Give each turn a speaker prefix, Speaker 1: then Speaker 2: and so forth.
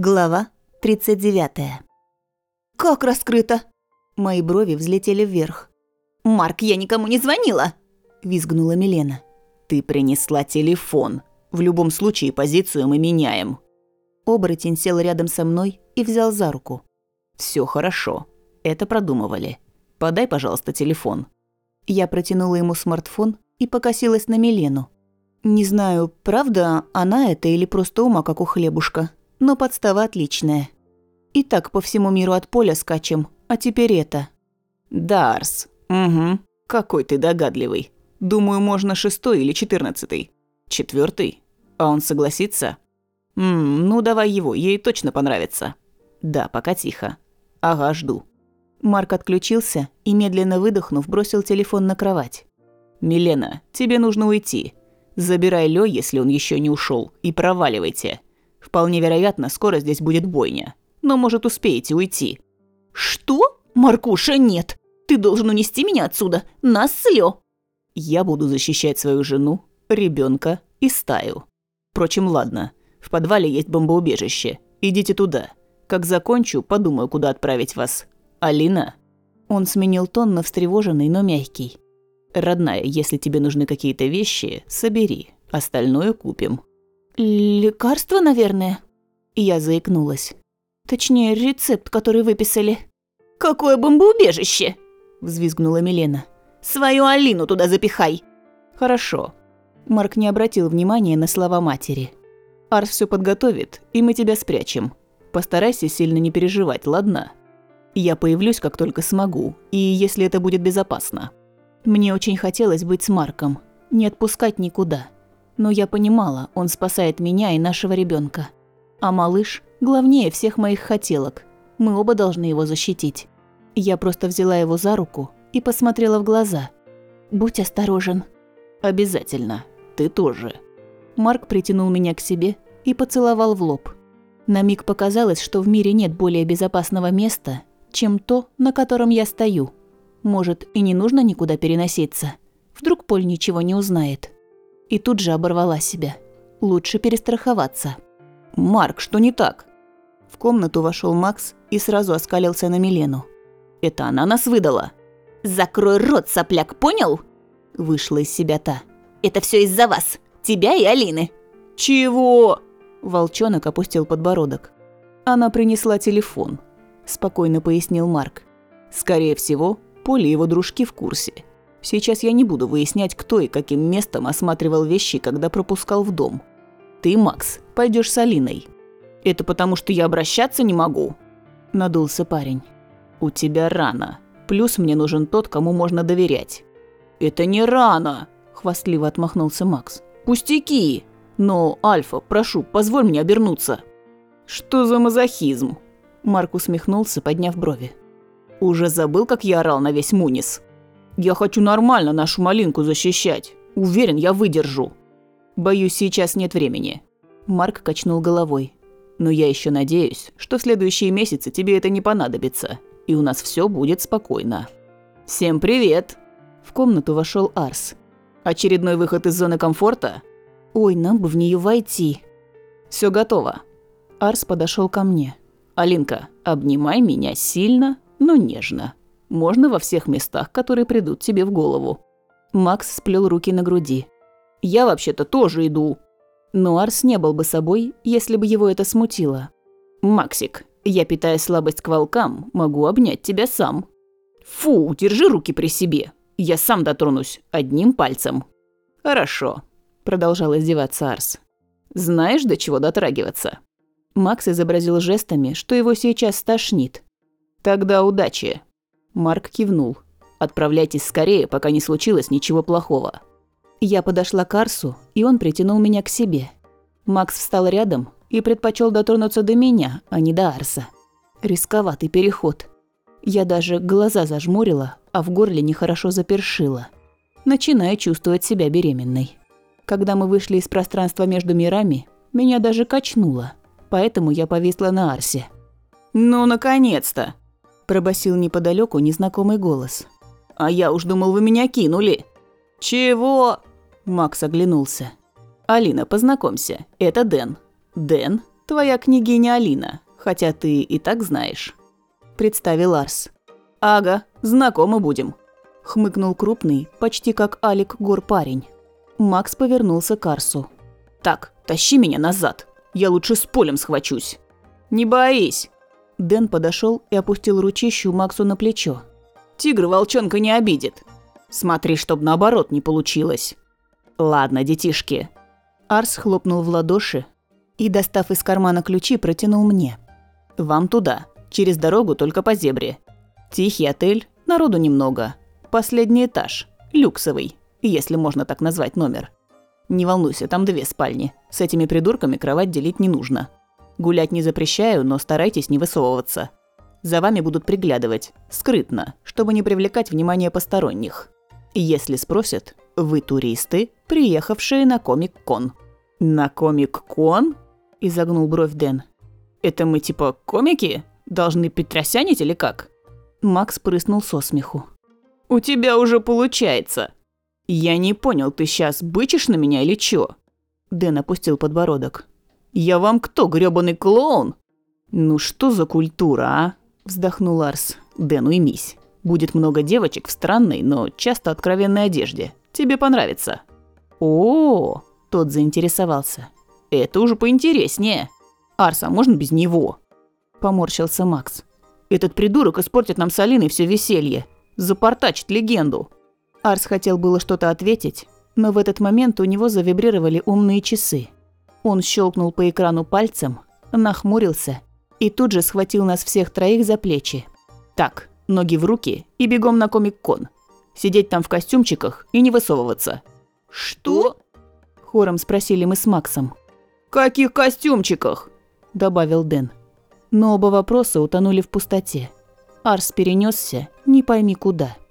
Speaker 1: Глава 39.
Speaker 2: «Как раскрыто?»
Speaker 1: Мои брови взлетели вверх.
Speaker 2: «Марк, я никому не звонила!»
Speaker 1: – визгнула Милена.
Speaker 3: «Ты принесла телефон. В любом случае позицию мы меняем».
Speaker 1: Оборотень сел рядом со мной и взял за руку.
Speaker 3: Все хорошо. Это продумывали. Подай, пожалуйста, телефон».
Speaker 1: Я протянула ему смартфон и покосилась на Милену. Не знаю, правда она это или просто ума, как у хлебушка но подстава отличная. И так по всему миру от поля скачем, а теперь это.
Speaker 3: Дарс. Угу. Какой ты догадливый. Думаю, можно шестой или четырнадцатый. Четвертый? А он согласится? Ммм, ну давай его, ей точно понравится. Да, пока тихо. Ага, жду.
Speaker 1: Марк отключился и, медленно выдохнув, бросил телефон на кровать.
Speaker 3: «Милена, тебе нужно уйти. Забирай Лё, если он еще не ушел, и проваливайте. Вполне вероятно, скоро здесь будет бойня. Но, может, успеете уйти».
Speaker 2: «Что? Маркуша, нет! Ты должен унести меня отсюда! Нас слё!»
Speaker 3: «Я буду защищать свою жену, ребенка и стаю. Впрочем, ладно. В подвале есть бомбоубежище. Идите туда. Как закончу, подумаю, куда отправить вас. Алина?»
Speaker 1: Он сменил тон на встревоженный, но мягкий.
Speaker 3: «Родная, если тебе нужны какие-то вещи, собери. Остальное купим».
Speaker 2: «Лекарство, наверное?»
Speaker 1: Я заикнулась. Точнее, рецепт, который выписали.
Speaker 2: «Какое бомбоубежище!»
Speaker 1: – взвизгнула Милена.
Speaker 2: «Свою Алину туда запихай!»
Speaker 3: «Хорошо».
Speaker 1: Марк не обратил внимания на слова матери.
Speaker 3: «Арс все подготовит, и мы тебя спрячем. Постарайся сильно не переживать, ладно? Я появлюсь, как только смогу, и если это будет безопасно».
Speaker 1: Мне очень хотелось быть с Марком, не отпускать никуда но я понимала, он спасает меня и нашего ребенка. А малыш главнее всех моих хотелок. Мы оба должны его защитить. Я просто взяла его за руку и посмотрела в глаза. «Будь осторожен».
Speaker 3: «Обязательно. Ты тоже».
Speaker 1: Марк притянул меня к себе и поцеловал в лоб. На миг показалось, что в мире нет более безопасного места, чем то, на котором я стою. Может, и не нужно никуда переноситься. Вдруг Поль ничего не узнает и тут же оборвала себя. Лучше перестраховаться.
Speaker 3: «Марк, что не так?»
Speaker 1: В комнату вошел Макс и сразу оскалился на Милену.
Speaker 3: «Это она нас выдала!»
Speaker 2: «Закрой рот, сопляк, понял?»
Speaker 1: Вышла из себя та.
Speaker 2: «Это все из-за вас, тебя и Алины!»
Speaker 3: «Чего?»
Speaker 1: Волчонок опустил подбородок. «Она принесла телефон», – спокойно пояснил Марк. «Скорее всего, Поле его дружки в курсе. Сейчас я не буду выяснять, кто и каким местом осматривал вещи, когда пропускал в дом. Ты, Макс, пойдешь с Алиной.
Speaker 3: Это потому, что я обращаться не могу?
Speaker 1: Надулся парень.
Speaker 3: У тебя рано. Плюс мне нужен тот, кому можно доверять. Это не рано, хвастливо отмахнулся Макс. Пустяки. Но, Альфа, прошу, позволь мне обернуться. Что за мазохизм? Марк усмехнулся, подняв брови. Уже забыл, как я орал на весь Мунис? Я хочу нормально нашу малинку защищать. Уверен, я выдержу. Боюсь, сейчас нет времени.
Speaker 1: Марк качнул головой.
Speaker 3: Но я еще надеюсь, что в следующие месяцы тебе это не понадобится, и у нас все будет спокойно. Всем привет! В комнату вошел Арс. Очередной выход из зоны комфорта?
Speaker 1: Ой, нам бы в нее войти.
Speaker 3: Все готово. Арс подошел ко мне. Алинка, обнимай меня сильно, но нежно. Можно во всех местах, которые придут тебе в голову.
Speaker 1: Макс сплел руки на груди.
Speaker 3: Я вообще-то тоже иду.
Speaker 1: Но Арс не был бы собой, если бы его это смутило.
Speaker 3: Максик, я, питая слабость к волкам, могу обнять тебя сам. Фу, держи руки при себе. Я сам дотронусь одним пальцем. Хорошо, продолжал издеваться Арс. Знаешь, до чего дотрагиваться?
Speaker 1: Макс изобразил жестами, что его сейчас стошнит.
Speaker 3: Тогда удачи. Марк кивнул. «Отправляйтесь скорее, пока не случилось ничего плохого».
Speaker 1: Я подошла к Арсу, и он притянул меня к себе. Макс встал рядом и предпочел дотронуться до меня, а не до Арса. Рисковатый переход. Я даже глаза зажмурила, а в горле нехорошо запершила. Начинаю чувствовать себя беременной. Когда мы вышли из пространства между мирами, меня даже качнуло, поэтому я повисла на Арсе.
Speaker 3: «Ну, наконец-то!»
Speaker 1: Пробасил неподалеку незнакомый голос.
Speaker 3: «А я уж думал, вы меня кинули!» «Чего?» Макс оглянулся. «Алина, познакомься, это Дэн. Дэн, Твоя княгиня Алина, хотя ты и так знаешь», – представил Арс. «Ага, знакомы будем», – хмыкнул крупный, почти как Алик Гор парень. Макс повернулся к Арсу. «Так, тащи меня назад, я лучше с полем схвачусь». «Не боись!» Дэн подошел и опустил ручищу Максу на плечо. «Тигр волчонка не обидит. Смотри, чтоб наоборот не получилось». «Ладно, детишки». Арс хлопнул в ладоши и, достав из кармана ключи, протянул мне. «Вам туда. Через дорогу только по зебре. Тихий отель, народу немного. Последний этаж. Люксовый, если можно так назвать номер. Не волнуйся, там две спальни. С этими придурками кровать делить не нужно. Гулять не запрещаю, но старайтесь не высовываться. За вами будут приглядывать, скрытно, чтобы не привлекать внимание посторонних. Если спросят, вы туристы, приехавшие на Комик-кон. На Комик-кон? Изогнул бровь Дэн. Это мы типа комики? Должны петросянить или как? Макс прыснул со смеху. У тебя уже получается. Я не понял, ты сейчас бычишь на меня или чё? Дэн опустил подбородок. «Я вам кто, грёбаный клоун?» «Ну что за культура, а?» – вздохнул Арс. «Дэн, уймись. Будет много девочек в странной, но часто откровенной одежде. Тебе понравится». «О-о-о!» – тот заинтересовался. «Это уже поинтереснее. Арс, а можно без него?» Поморщился Макс. «Этот придурок испортит нам с Алиной все веселье. Запортачит легенду». Арс хотел было что-то ответить, но в этот момент у него завибрировали умные часы. Он щелкнул по экрану пальцем, нахмурился и тут же схватил нас всех троих за плечи. «Так, ноги в руки и бегом на комик-кон. Сидеть там в костюмчиках и не высовываться».
Speaker 2: «Что?»
Speaker 3: – хором спросили мы с Максом.
Speaker 2: «Каких костюмчиках?»
Speaker 3: – добавил Дэн. Но оба вопроса утонули в пустоте. Арс перенесся, не пойми куда –